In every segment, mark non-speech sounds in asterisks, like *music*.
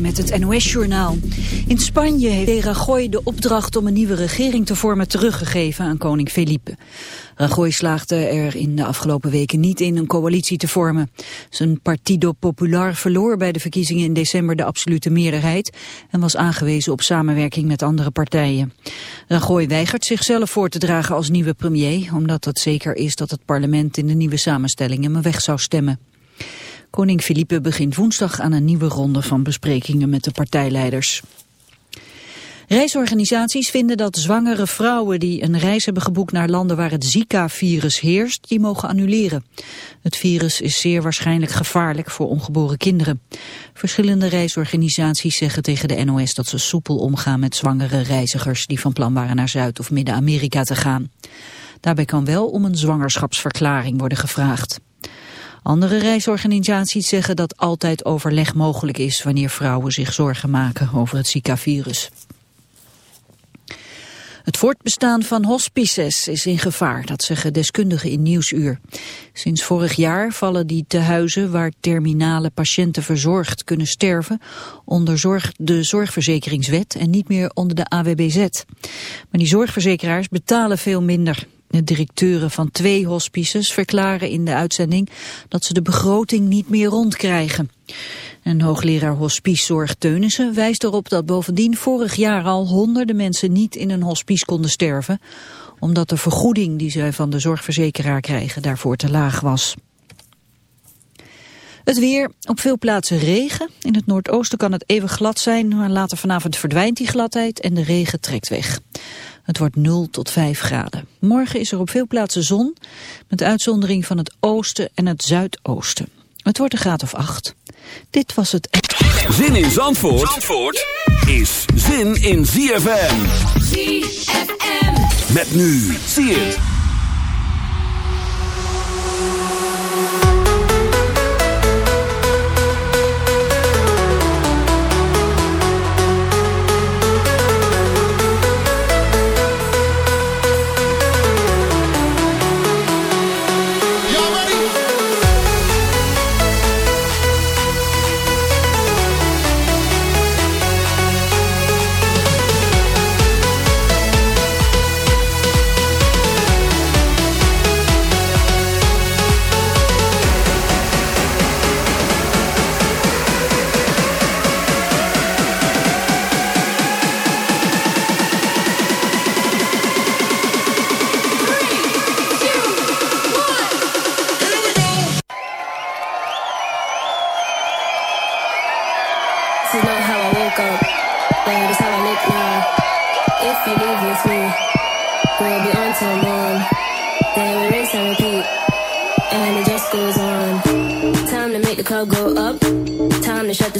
met het NOS-journaal. In Spanje heeft Rajoy de opdracht om een nieuwe regering te vormen teruggegeven aan koning Felipe. Rajoy slaagde er in de afgelopen weken niet in een coalitie te vormen. Zijn Partido Popular verloor bij de verkiezingen in december de absolute meerderheid en was aangewezen op samenwerking met andere partijen. Rajoy weigert zichzelf voor te dragen als nieuwe premier, omdat het zeker is dat het parlement in de nieuwe samenstelling hem weg zou stemmen. Koning Felipe begint woensdag aan een nieuwe ronde van besprekingen met de partijleiders. Reisorganisaties vinden dat zwangere vrouwen die een reis hebben geboekt naar landen waar het Zika-virus heerst, die mogen annuleren. Het virus is zeer waarschijnlijk gevaarlijk voor ongeboren kinderen. Verschillende reisorganisaties zeggen tegen de NOS dat ze soepel omgaan met zwangere reizigers die van plan waren naar Zuid- of Midden-Amerika te gaan. Daarbij kan wel om een zwangerschapsverklaring worden gevraagd. Andere reisorganisaties zeggen dat altijd overleg mogelijk is wanneer vrouwen zich zorgen maken over het Zika-virus. Het voortbestaan van hospices is in gevaar, dat zeggen deskundigen in Nieuwsuur. Sinds vorig jaar vallen die tehuizen waar terminale patiënten verzorgd kunnen sterven onder zorg, de zorgverzekeringswet en niet meer onder de AWBZ. Maar die zorgverzekeraars betalen veel minder. De directeuren van twee hospices verklaren in de uitzending dat ze de begroting niet meer rondkrijgen. En hoogleraar hospicezorg Teunissen wijst erop dat bovendien vorig jaar al honderden mensen niet in een hospice konden sterven, omdat de vergoeding die zij van de zorgverzekeraar krijgen daarvoor te laag was. Het weer, op veel plaatsen regen. In het noordoosten kan het even glad zijn, maar later vanavond verdwijnt die gladheid en de regen trekt weg. Het wordt 0 tot 5 graden. Morgen is er op veel plaatsen zon, met uitzondering van het oosten en het zuidoosten. Het wordt een graad of 8. Dit was het... Zin in Zandvoort, Zandvoort is zin in ZFM. ZFM. Met nu, zie het.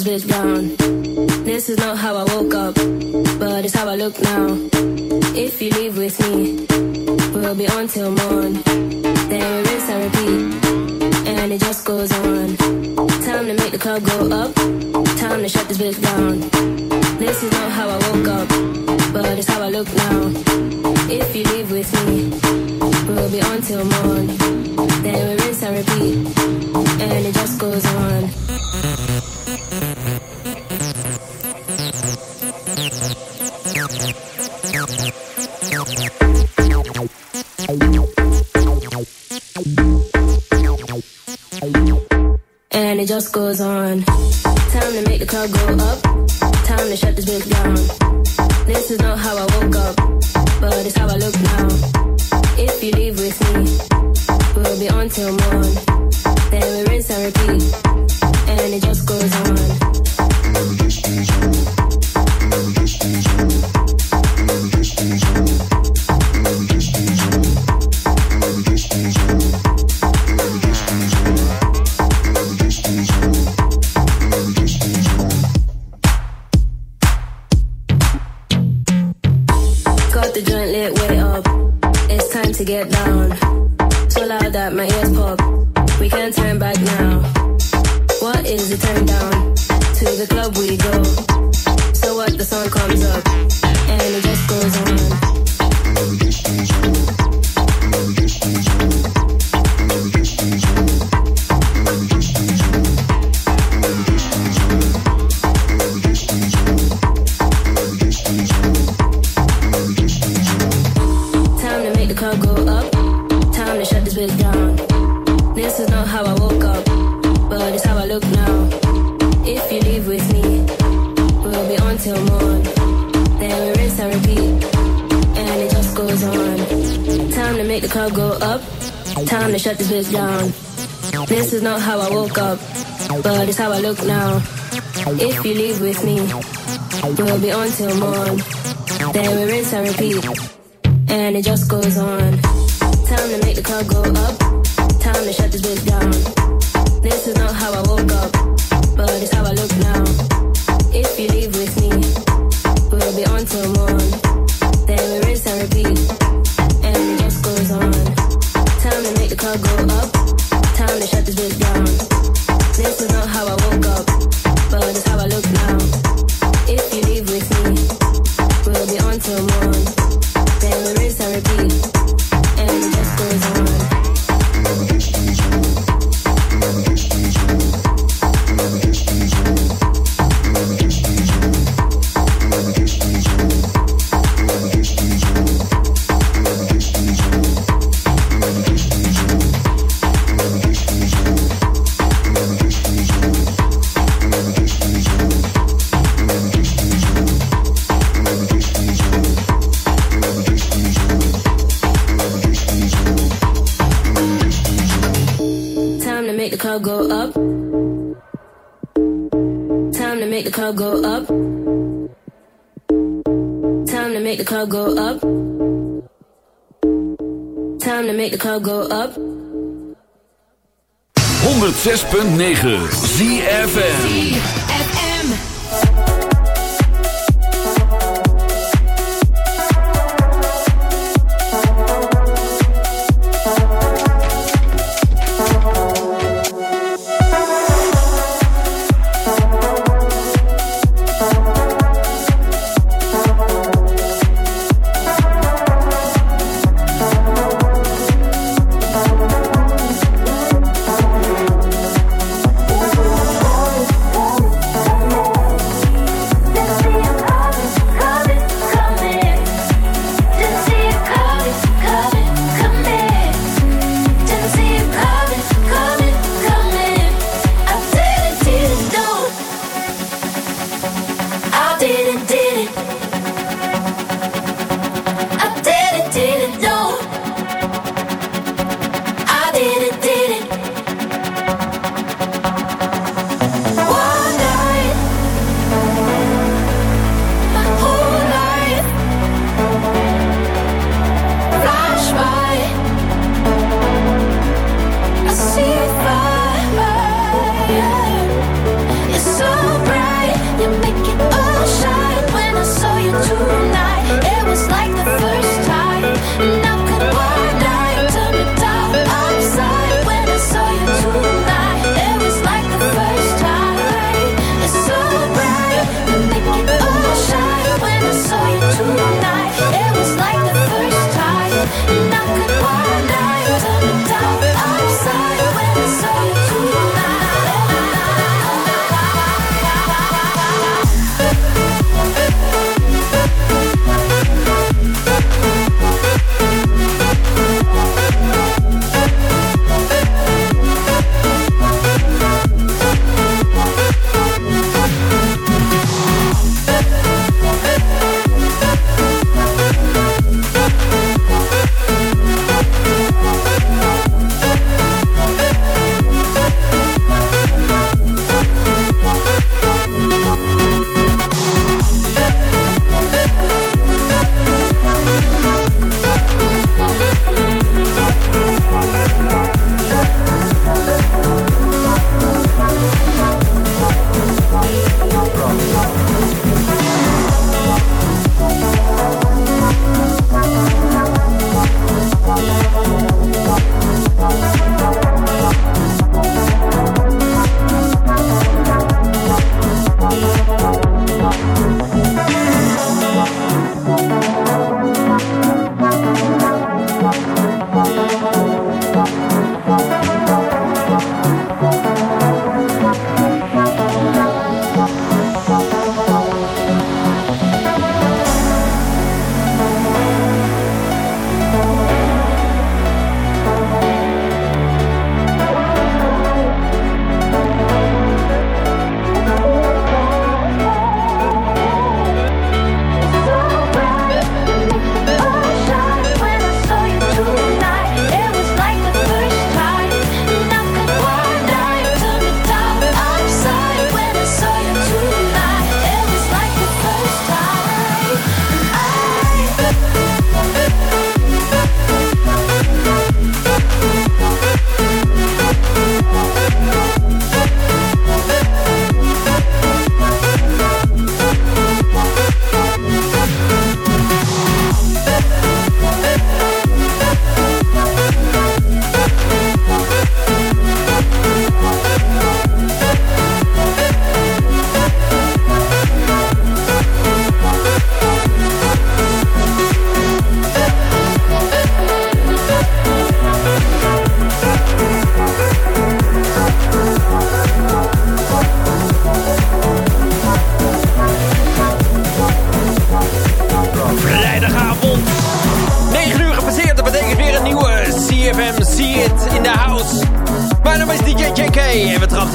bitch down. This is not how I woke up, but it's how I look now. If you leave with me, we'll be on till morn. There is repeat, and it just goes on. Time to make the club go up. Time to shut this bitch down. This is not how I woke up, but it's how I look now. If you leave with me, we'll be on till morn. Then we rinse and repeat, and it just goes on. just goes on. Time to make the club go up. Time to shut this bitch down. This is not how I on. Time to make the club go up. Time to shut this bitch down. This is not how I 6.9.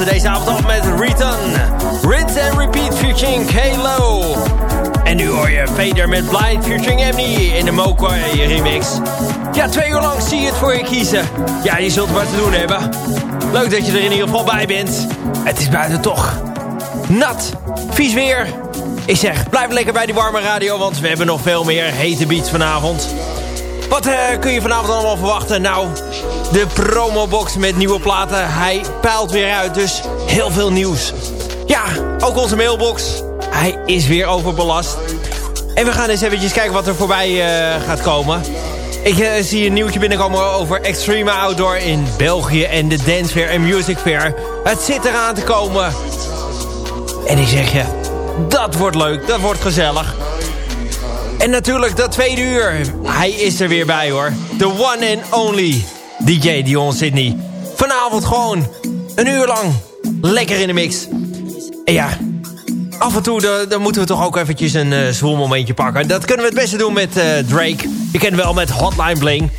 trappen deze avond af met Return. Rinse and Repeat featuring Halo. En nu hoor je Vader met Blind featuring Emily in de Mokwai remix. Ja, twee uur lang zie je het voor je kiezen. Ja, je zult wat te doen hebben. Leuk dat je er in ieder geval bij bent. Het is buiten toch nat, vies weer. Ik zeg, blijf lekker bij die warme radio, want we hebben nog veel meer hete beats vanavond. Wat uh, kun je vanavond allemaal verwachten? Nou, de promobox met nieuwe platen. Hij peilt weer uit, dus heel veel nieuws. Ja, ook onze mailbox. Hij is weer overbelast. En we gaan eens eventjes kijken wat er voorbij uh, gaat komen. Ik uh, zie een nieuwtje binnenkomen over Extreme Outdoor in België... en de Dance Fair en Music Fair. Het zit eraan te komen. En ik zeg je, dat wordt leuk, dat wordt gezellig. En natuurlijk dat tweede uur. Hij is er weer bij hoor. The one and only DJ Dion Sydney. Vanavond gewoon een uur lang lekker in de mix. En ja, af en toe dan moeten we toch ook eventjes een uh, zwoel momentje pakken. Dat kunnen we het beste doen met uh, Drake. Je kent wel met Hotline Bling.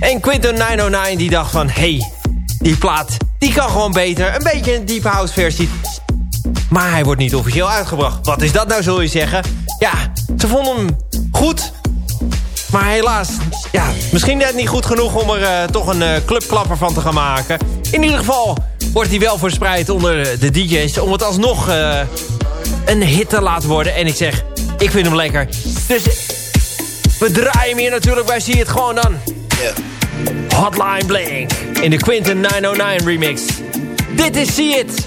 En Quinton 909 die dacht van... Hey, die plaat, die kan gewoon beter. Een beetje een deep house versie. Maar hij wordt niet officieel uitgebracht. Wat is dat nou, zul je zeggen? Ja, ze vonden hem goed. Maar helaas, ja, misschien net niet goed genoeg om er uh, toch een uh, clubklapper van te gaan maken. In ieder geval wordt hij wel verspreid onder de DJ's... om het alsnog uh, een hit te laten worden. En ik zeg, ik vind hem lekker. Dus we draaien hem hier natuurlijk bij Zie het gewoon dan. Hotline Bling in de Quinten 909 remix. Dit is See It.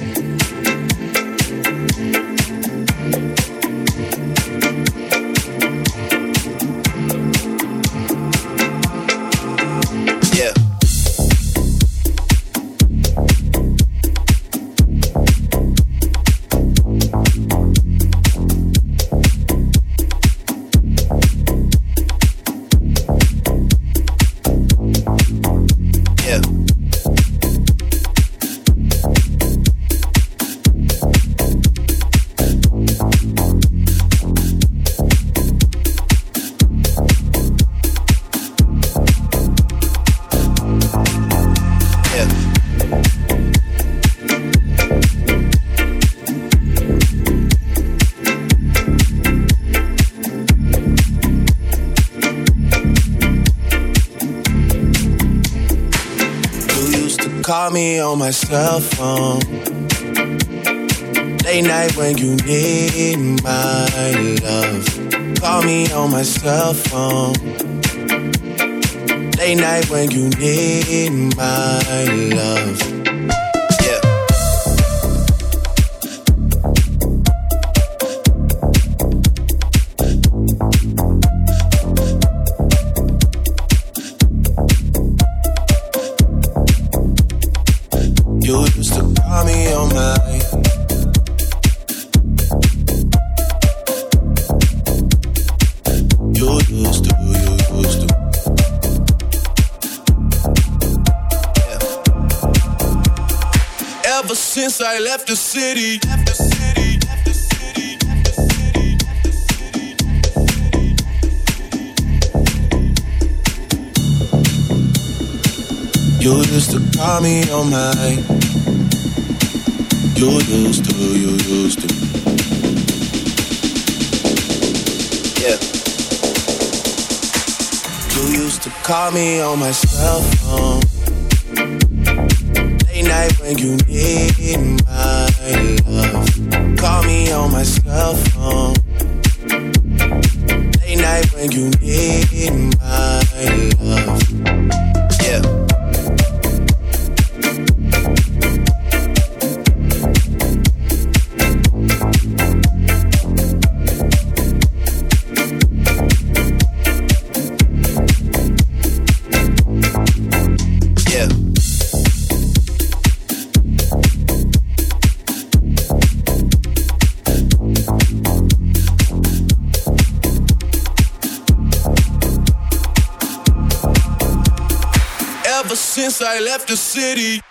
On my cell phone. Late night when you need my love. Call me on my cell phone. Late night when you need my love. You used to call me on my. You used to, you used to. Yeah. You used to call me on my cell phone Late night when you need my love. Call me on my cell phone. Late night when you need my love. Left the city.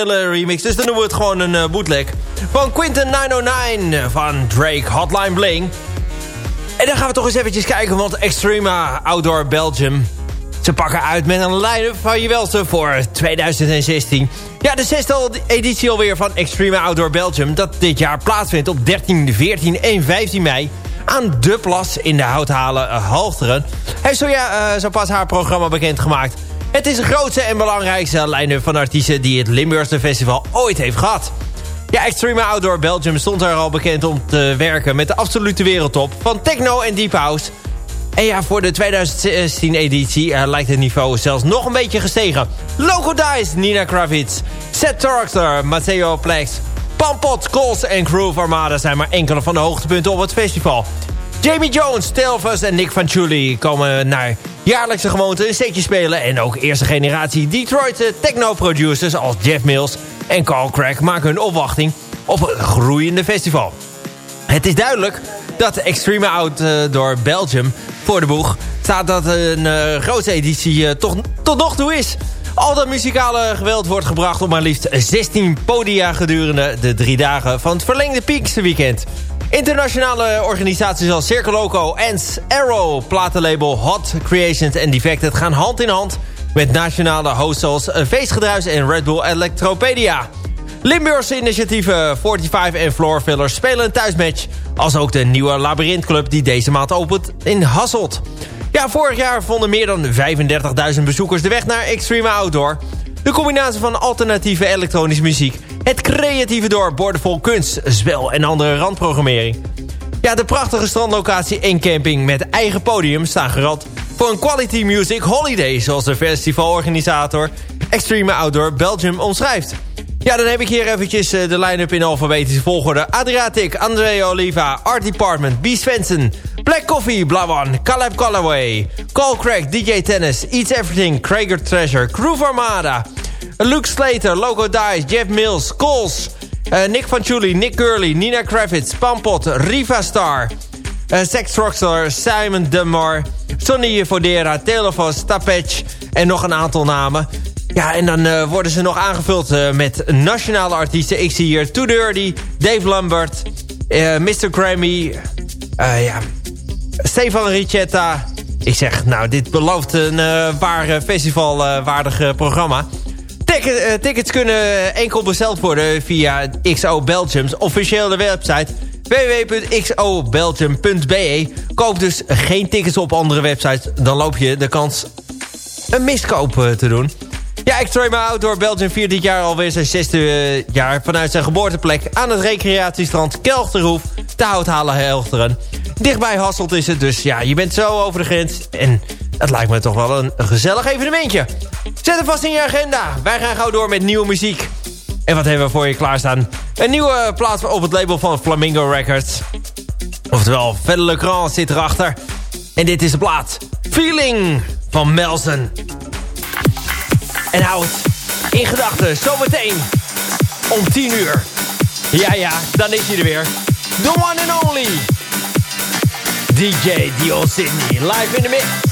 Remix, dus dan noemen we het gewoon een uh, bootleg. Van Quinten 909 van Drake Hotline Bling. En dan gaan we toch eens eventjes kijken, want Extrema Outdoor Belgium... Ze pakken uit met een line-up van je welste voor 2016. Ja, de zesde editie alweer van Extreme Outdoor Belgium... dat dit jaar plaatsvindt op 13, 14 en 15 mei... aan De Plas in de Houthalen uh, Halfteren. Heeft zo, ja, zo pas haar programma bekendgemaakt. Het is de grootste en belangrijkste line-up van artiesten... die het Limburgse Festival ooit heeft gehad. Ja, Extreme Outdoor Belgium stond er al bekend om te werken... met de absolute wereldtop van techno en deep house... En ja, voor de 2016-editie uh, lijkt het niveau zelfs nog een beetje gestegen. Loco Dice, Nina Kravitz, Seth Torster, Matteo Plex... Pampot, Coles en Groove Armada zijn maar enkele van de hoogtepunten op het festival. Jamie Jones, Telfus en Nick Van Chuli komen naar jaarlijkse gewoonte een setje spelen... en ook eerste generatie Detroit techno-producers als Jeff Mills en Carl Craig... maken hun opwachting op een groeiende festival. Het is duidelijk dat Extreme Outdoor Belgium voor de boeg staat dat een uh, grote editie toch tot nog toe is. Al dat muzikale geweld wordt gebracht op maar liefst 16 podia gedurende de drie dagen van het verlengde Pinksterweekend. Internationale organisaties als Circle Loco, Arrow, platenlabel Hot Creations en Defected gaan hand in hand met nationale hosts zoals Feestgedruis en Red Bull Electropedia. Limburgse initiatieven 45 en Floorfillers spelen een thuismatch... als ook de nieuwe Labyrinthclub die deze maand opent in Hasselt. Ja, vorig jaar vonden meer dan 35.000 bezoekers de weg naar Extreme Outdoor. De combinatie van alternatieve elektronische muziek... het creatieve dorp, boordevol kunst, spel en andere randprogrammering. Ja, de prachtige strandlocatie en camping met eigen podium staan gerad... voor een quality music holiday... zoals de festivalorganisator Extreme Outdoor Belgium omschrijft... Ja, dan heb ik hier eventjes uh, de line-up in alfabetische volgorde. Adriatic, André Oliva, Art Department, B. Svensson, Black Coffee, Blawan, Caleb Callaway, Call Craig, DJ Tennis, Eats Everything, Krager Treasure, Groove Armada, Luke Slater, Logo Dice, Jeff Mills, Coles, uh, Nick Fanchuli, Nick Gurley, Nina Kravitz, Pampot, Riva Star, uh, Sex Rockstar, Simon Demar, Sonny Fodera, Telefos, Tapech en nog een aantal namen. Ja, en dan uh, worden ze nog aangevuld uh, met nationale artiesten. Ik zie hier Too Dirty, Dave Lambert, uh, Mr. Grammy, ja, Stefan Ricetta. Ik zeg, nou, dit belooft een waar festivalwaardig programma. tickets kunnen enkel besteld worden via XO Belgium's officiële website www.xobelgium.be. Koop dus geen tickets op andere websites. Dan loop je de kans een miskoop te doen. Ja, Extreme Outdoor Belgium viert dit jaar alweer zijn zesde uh, jaar... vanuit zijn geboorteplek aan het recreatiestrand Kelchterhoef... te halen Helchteren. Dichtbij Hasselt is het, dus ja, je bent zo over de grens... en het lijkt me toch wel een, gezellig evenementje. Zet hem vast in je agenda. Wij gaan gauw door met nieuwe muziek. En wat hebben we voor je klaarstaan? Een nieuwe plaats op het label van Flamingo Records. Oftewel, Fedde Le Grand zit erachter. En dit is de plaat Feeling van Melson. En hou het in gedachten, zometeen om 10 uur. Ja, ja, dan is hij er weer. The one and only DJ Dio Sydney, live in the mix.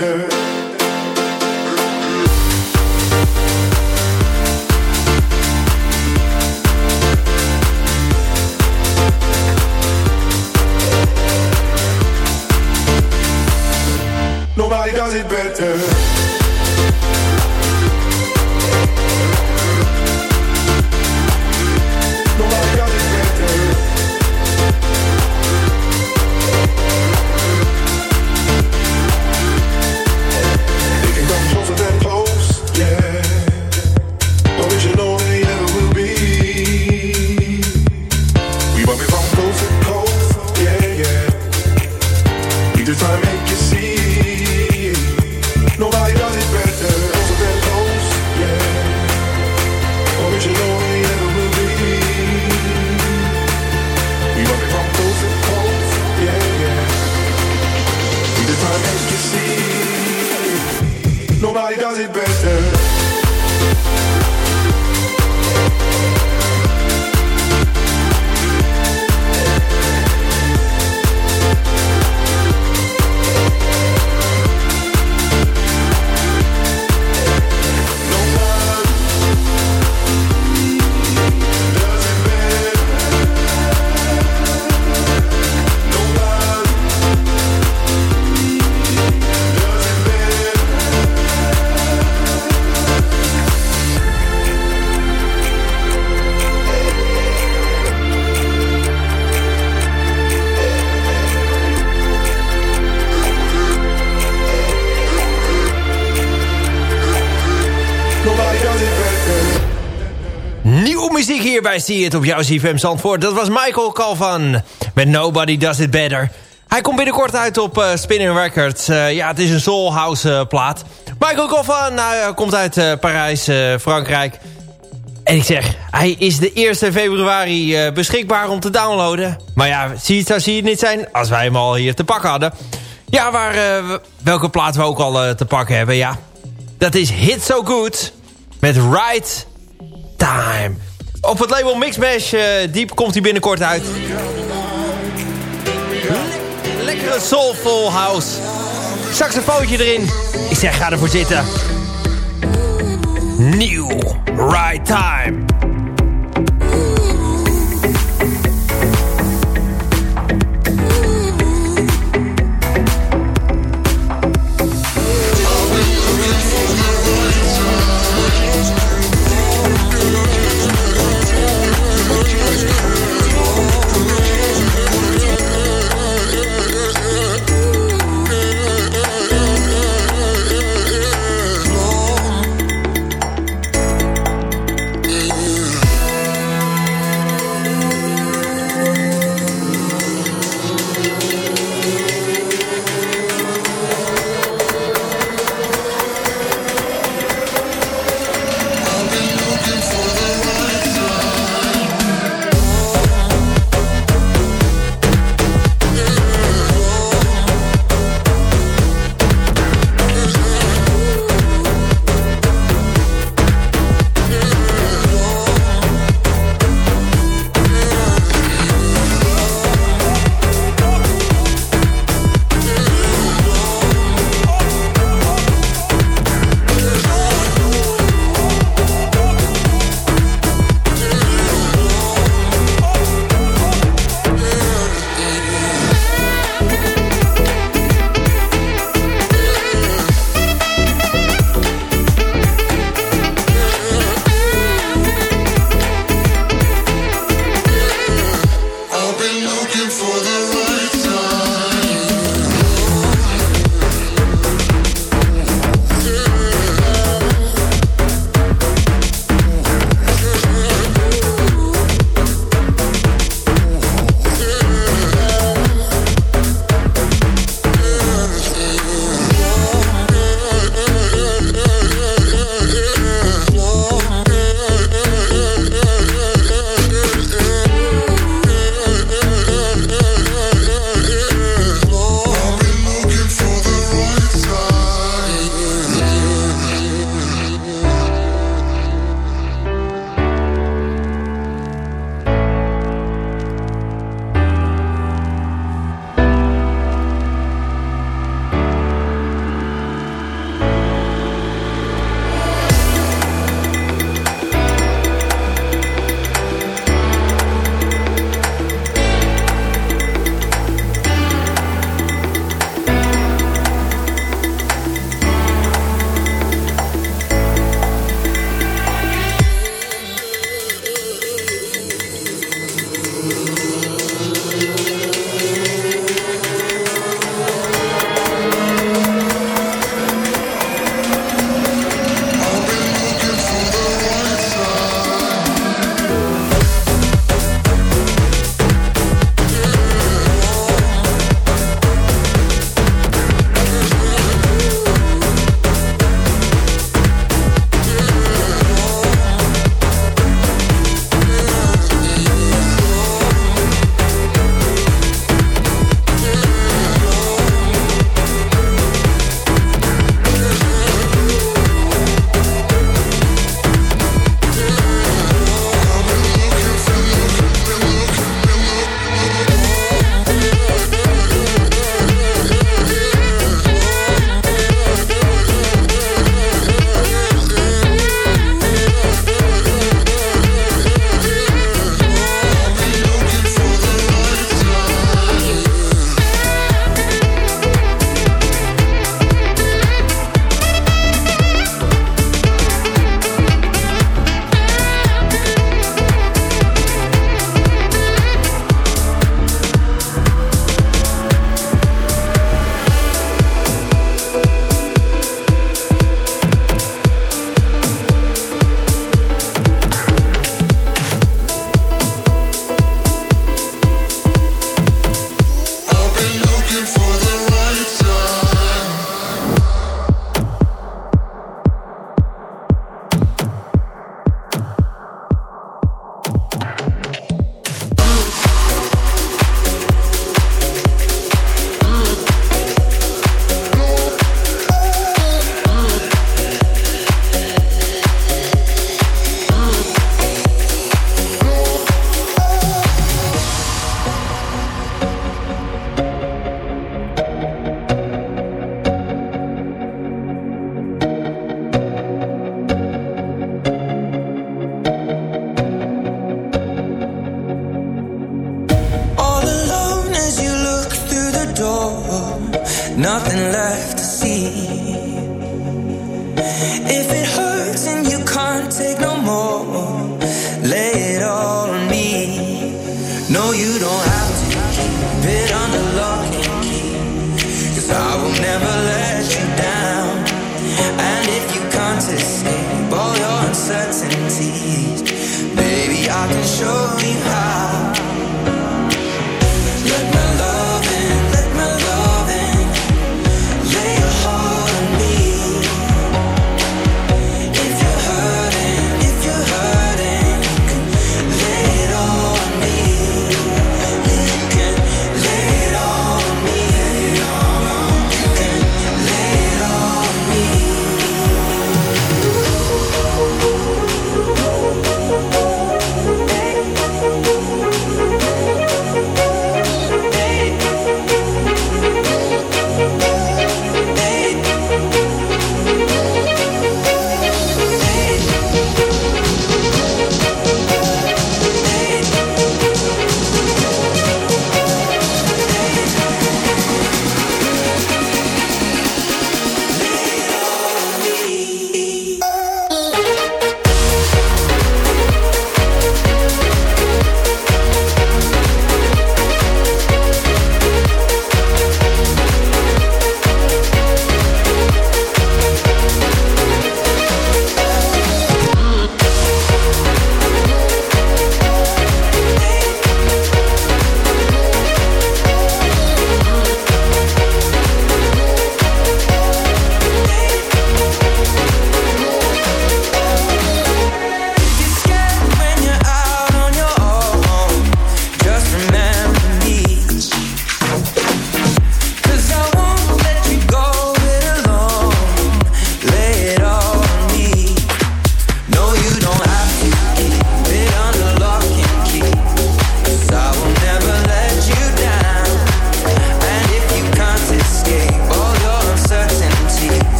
Better. Muziek hier bij See It op jouw CFM Zandvoort. Dat was Michael Calvan met Nobody Does It Better. Hij komt binnenkort uit op uh, Spinning Records. Uh, ja, het is een soul house uh, plaat. Michael Calvan nou, komt uit Parijs, Frankrijk. En ik zeg, hij is de 1 februari beschikbaar om te downloaden. Maar ja, zie het zou zie het niet zijn als wij hem al hier te pakken hadden. Ja, waar, welke plaat we ook al te pakken hebben, ja. Dat is Hit So Good met Right Time. Op het label Mixmash uh, Diep komt hij binnenkort uit. Le lekkere soulful house. Saxofoontje erin. Ik zeg, ga ervoor zitten. Nieuw. Right Time.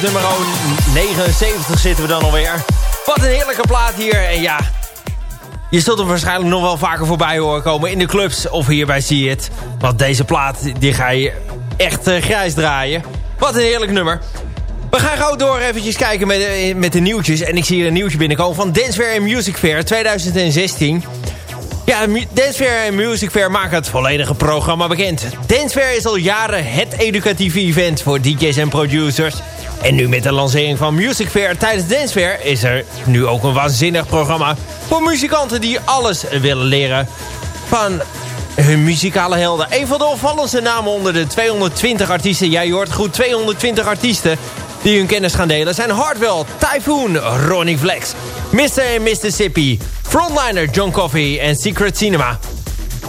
Nummer 79 zitten we dan alweer. Wat een heerlijke plaat hier. En ja, je zult hem waarschijnlijk nog wel vaker voorbij horen komen in de clubs of hier bij See It. Want deze plaat, die ga je echt uh, grijs draaien. Wat een heerlijk nummer. We gaan gauw door eventjes kijken met, eh, met de nieuwtjes. En ik zie hier een nieuwtje binnenkomen van Dancewear Music Fair 2016. Ja, Dance Fair en Music Fair maken het volledige programma bekend. Dance Fair is al jaren het educatieve event voor DJ's en producers. En nu met de lancering van Music Fair tijdens Dance Fair... is er nu ook een waanzinnig programma voor muzikanten die alles willen leren... van hun muzikale helden. Een van de opvallendste namen onder de 220 artiesten... jij hoort goed, 220 artiesten die hun kennis gaan delen... zijn Hardwell, Typhoon, Ronnie Flex, Mr. Mississippi... Frontliner John Coffey en Secret Cinema.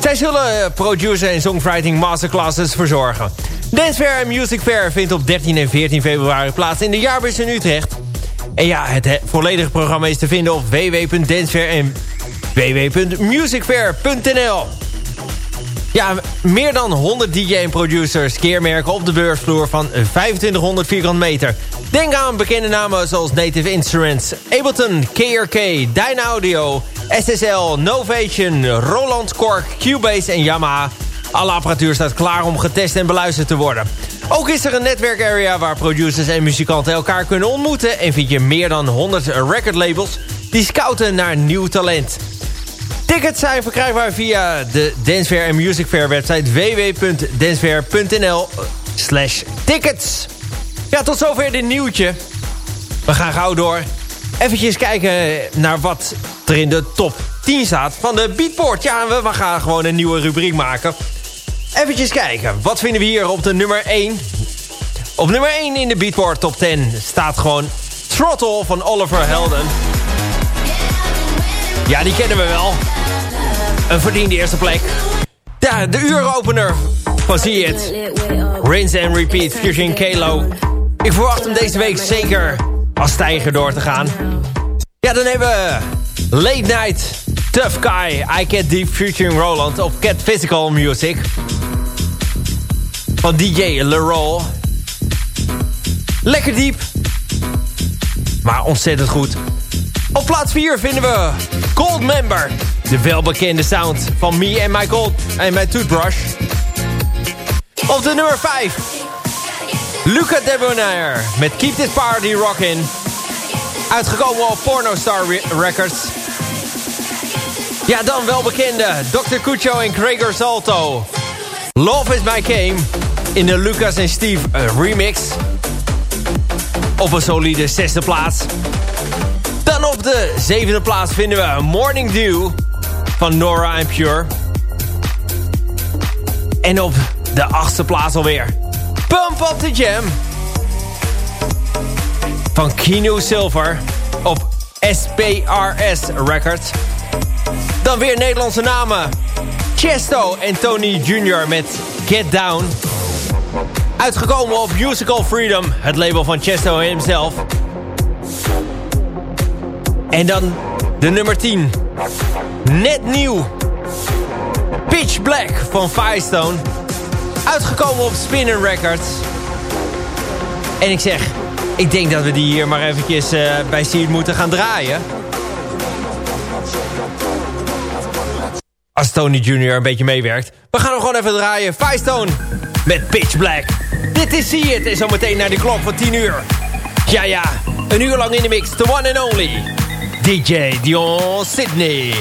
Zij zullen producer en songwriting masterclasses verzorgen. Dance Fair en Music Fair vindt op 13 en 14 februari plaats in de jaarbus in Utrecht. En ja, het volledige programma is te vinden op www.dancefair en www.musicfair.nl. Ja, meer dan 100 DJ en producers keermerken op de beursvloer van 2500 vierkant meter. Denk aan bekende namen zoals Native Instruments, Ableton, KRK, Dyna Audio, SSL, Novation, Roland Korg, Cubase en Yamaha. Alle apparatuur staat klaar om getest en beluisterd te worden. Ook is er een netwerkarea waar producers en muzikanten elkaar kunnen ontmoeten... en vind je meer dan 100 recordlabels die scouten naar nieuw talent. Tickets zijn verkrijgbaar via de Dancefair en Music Fair website www.dancefair.nl slash tickets. Ja, tot zover dit nieuwtje. We gaan gauw door. Even kijken naar wat er in de top 10 staat van de Beatport. Ja, we, we gaan gewoon een nieuwe rubriek maken. Even kijken, wat vinden we hier op de nummer 1? Op nummer 1 in de Beatport top 10 staat gewoon Throttle van Oliver Helden. Ja, die kennen we wel. Een verdiende eerste plek. Ja, de uuropener van See It. Rinse and Repeat, featuring Kalo. Ik verwacht hem deze week zeker als stijger door te gaan. Ja, dan hebben we Late Night, Tough Guy, I Get Deep featuring Roland op Cat Physical Music. Van DJ Leroy. Lekker diep. Maar ontzettend goed. Op plaats 4 vinden we Gold Member. De welbekende sound van Me and My Gold en My Toothbrush. Op de nummer 5. Luca Debonair met Keep This Party Rockin'. Uitgekomen op Pornostar Records. Ja, dan welbekende Dr. Cucho en Gregor Salto. Love is My Game in de Lucas en Steve eh, remix. Op een solide zesde plaats. Dan op de zevende plaats vinden we Morning Dew van Nora en Pure. En op de achtste plaats alweer Pump Up The Jam van Kino Silver op SPRS Records. Dan weer Nederlandse namen. Chesto en Tony Jr. met Get Down. Uitgekomen op Musical Freedom, het label van Chesto hemzelf. En dan de nummer 10. Net nieuw. Pitch Black van Firestone. Uitgekomen op Spinner Records. En ik zeg, ik denk dat we die hier maar eventjes uh, bij Seed moeten gaan draaien. Als Tony Jr. een beetje meewerkt. We gaan hem gewoon even draaien. Firestone met Pitch Black. Dit is See It en zometeen naar de klok van 10 uur. Ja, ja, een uur lang in de mix. The one and only. DJ Dion Sydney.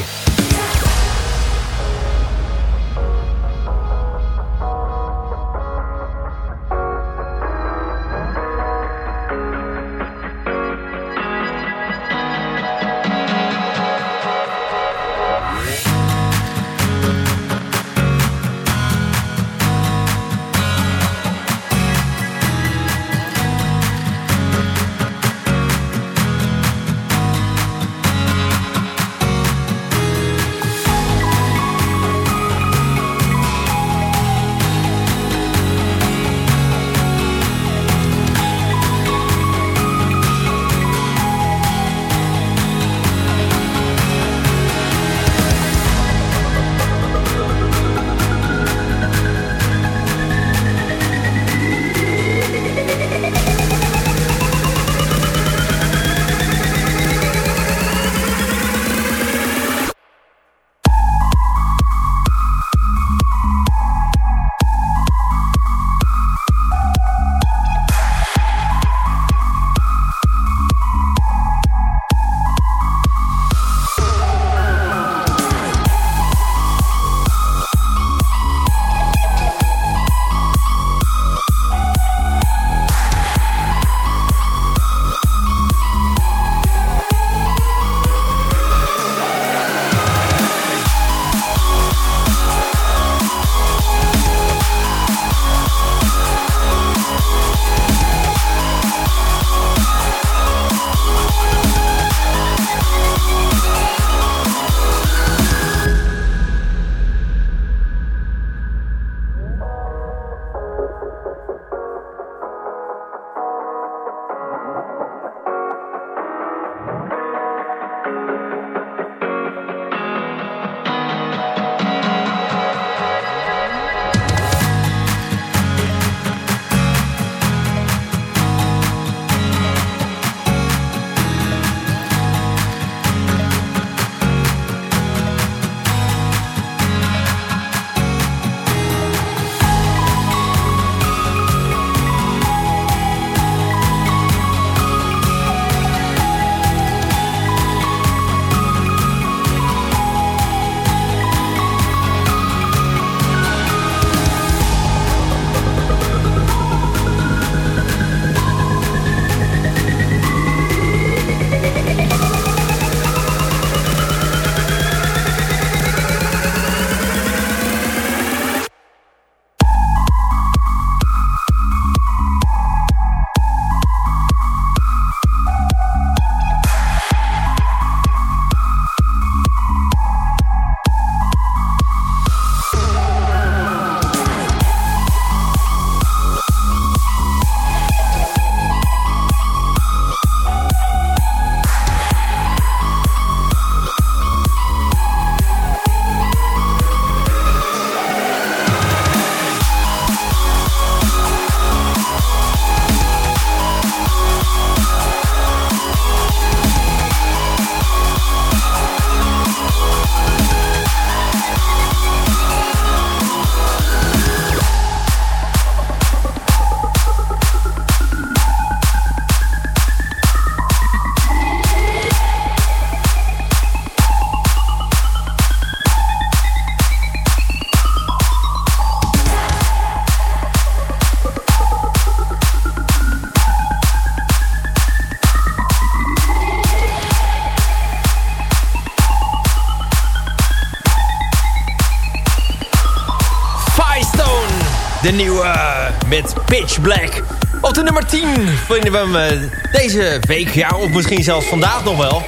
De nieuwe uh, met Pitch Black. Op de nummer 10 vinden we hem uh, deze week, ja, of misschien zelfs vandaag nog wel.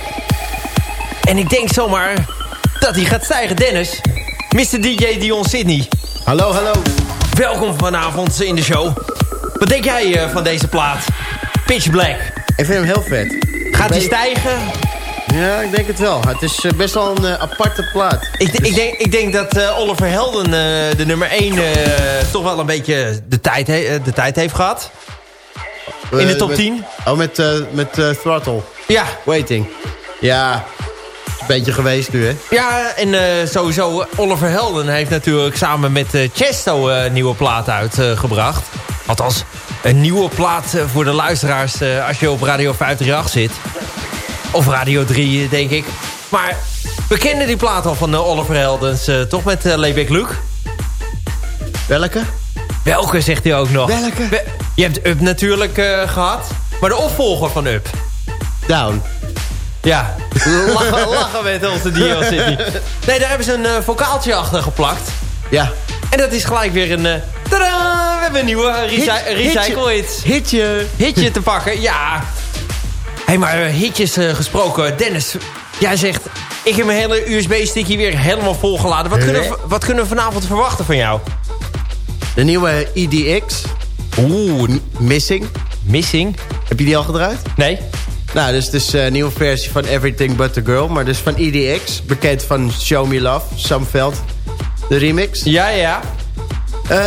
En ik denk zomaar dat hij gaat stijgen. Dennis, Mr. DJ Dion Sydney. Hallo, hallo. Welkom vanavond in de show. Wat denk jij uh, van deze plaat? Pitch Black. Ik vind hem heel vet. Gaat hij stijgen? Ja, ik denk het wel. Het is uh, best wel een uh, aparte plaat. Ik, dus... ik, denk, ik denk dat uh, Oliver Helden, de nummer 1, toch wel een beetje de tijd, de tijd heeft gehad. In de top met, 10. Oh, met, met Throttle. Ja. Waiting. Ja, een beetje geweest nu, hè? Ja, en sowieso Oliver Helden heeft natuurlijk samen met Chesto een nieuwe plaat uitgebracht. Althans, een nieuwe plaat voor de luisteraars als je op Radio 538 zit. Of Radio 3, denk ik. Maar we kennen die plaat al van uh, Oliver Heldens. Uh, toch met uh, Lebeck Luke? Welke? Welke, zegt hij ook nog. Welke? We je hebt Up natuurlijk gehad. Maar de opvolger van Up. Down. Ja, *laughs* lachen, lachen met onze Dio City. Nee, daar hebben ze een vocaaltje achter geplakt. Ja. En dat is gelijk weer een... tadaa! We hebben een nieuwe recy recycle hit. Hitje. Hitje te pakken, ja. Hé, hey, maar hitjes uh, gesproken. Dennis, jij zegt... Ik heb mijn hele USB-stickje weer helemaal volgeladen. Wat, kunnen we, wat kunnen we vanavond verwachten van jou? De nieuwe EDX. Oeh. Missing. Missing? Heb je die al gedraaid? Nee. Nou, dus het is een nieuwe versie van Everything But The Girl. Maar dus van EDX. Bekend van Show Me Love. Sam Veld. De remix. Ja, ja. Uh,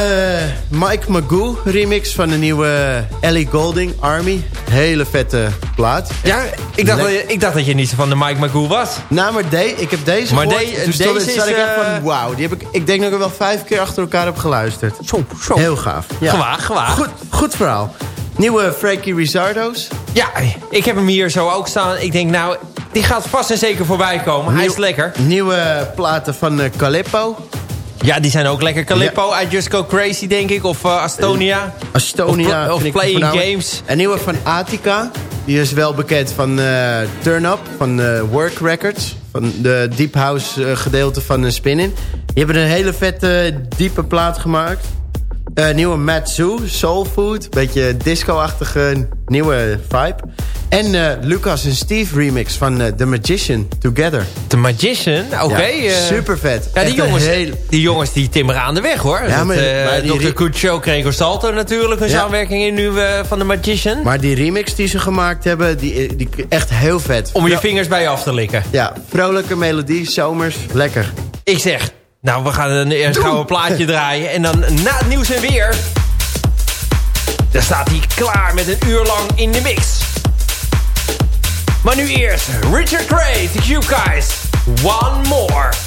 Mike Magoo remix van de nieuwe Ellie Golding, Army. Hele vette plaat. Ja, ik dacht, dat je, ik dacht dat je niet zo van de Mike Magoo was. Nou, maar de, ik heb deze maar gehoord. De, dus deze is... zat ik echt van, wauw. Die heb ik, ik denk dat ik er wel vijf keer achter elkaar heb geluisterd. Zo, zo. Heel gaaf. Ja. Gewaag, gewaag. Goed, goed verhaal. Nieuwe Frankie Rizzardo's. Ja, ik heb hem hier zo ook staan. Ik denk, nou, die gaat vast en zeker voorbij komen. Nieuw, Hij is lekker. Nieuwe platen van uh, Calippo. Ja, die zijn ook lekker. Calippo, ja. I Just Go Crazy, denk ik. Of uh, Astonia. Astonia. Of, of Playing Games. En nieuwe van Attica. Die is wel bekend van uh, Turn Up, van uh, Work Records. Van de Deep House gedeelte van Spinning. Die hebben een hele vette, diepe plaat gemaakt. Nieuwe Matsu, Soul Food. Beetje disco-achtige nieuwe vibe. En uh, Lucas en Steve remix van uh, The Magician Together. The Magician? Oké. Okay, ja, uh, super vet. Ja, die jongens, heel... die jongens die timmeren aan de weg hoor. Ja, maar, maar die Dr. Kucho Gregor Salto natuurlijk een ja. samenwerking in nu van The Magician. Maar die remix die ze gemaakt hebben, die, die echt heel vet. Om je vingers bij je af te likken. Ja, vrolijke melodie, zomers, lekker. Ik zeg, nou we gaan een eerst gauw een plaatje draaien. En dan na het nieuws en weer... Daar staat hij klaar met een uur lang in de mix. Maar nu eerst Richard Gray, The Cube Guys. One more.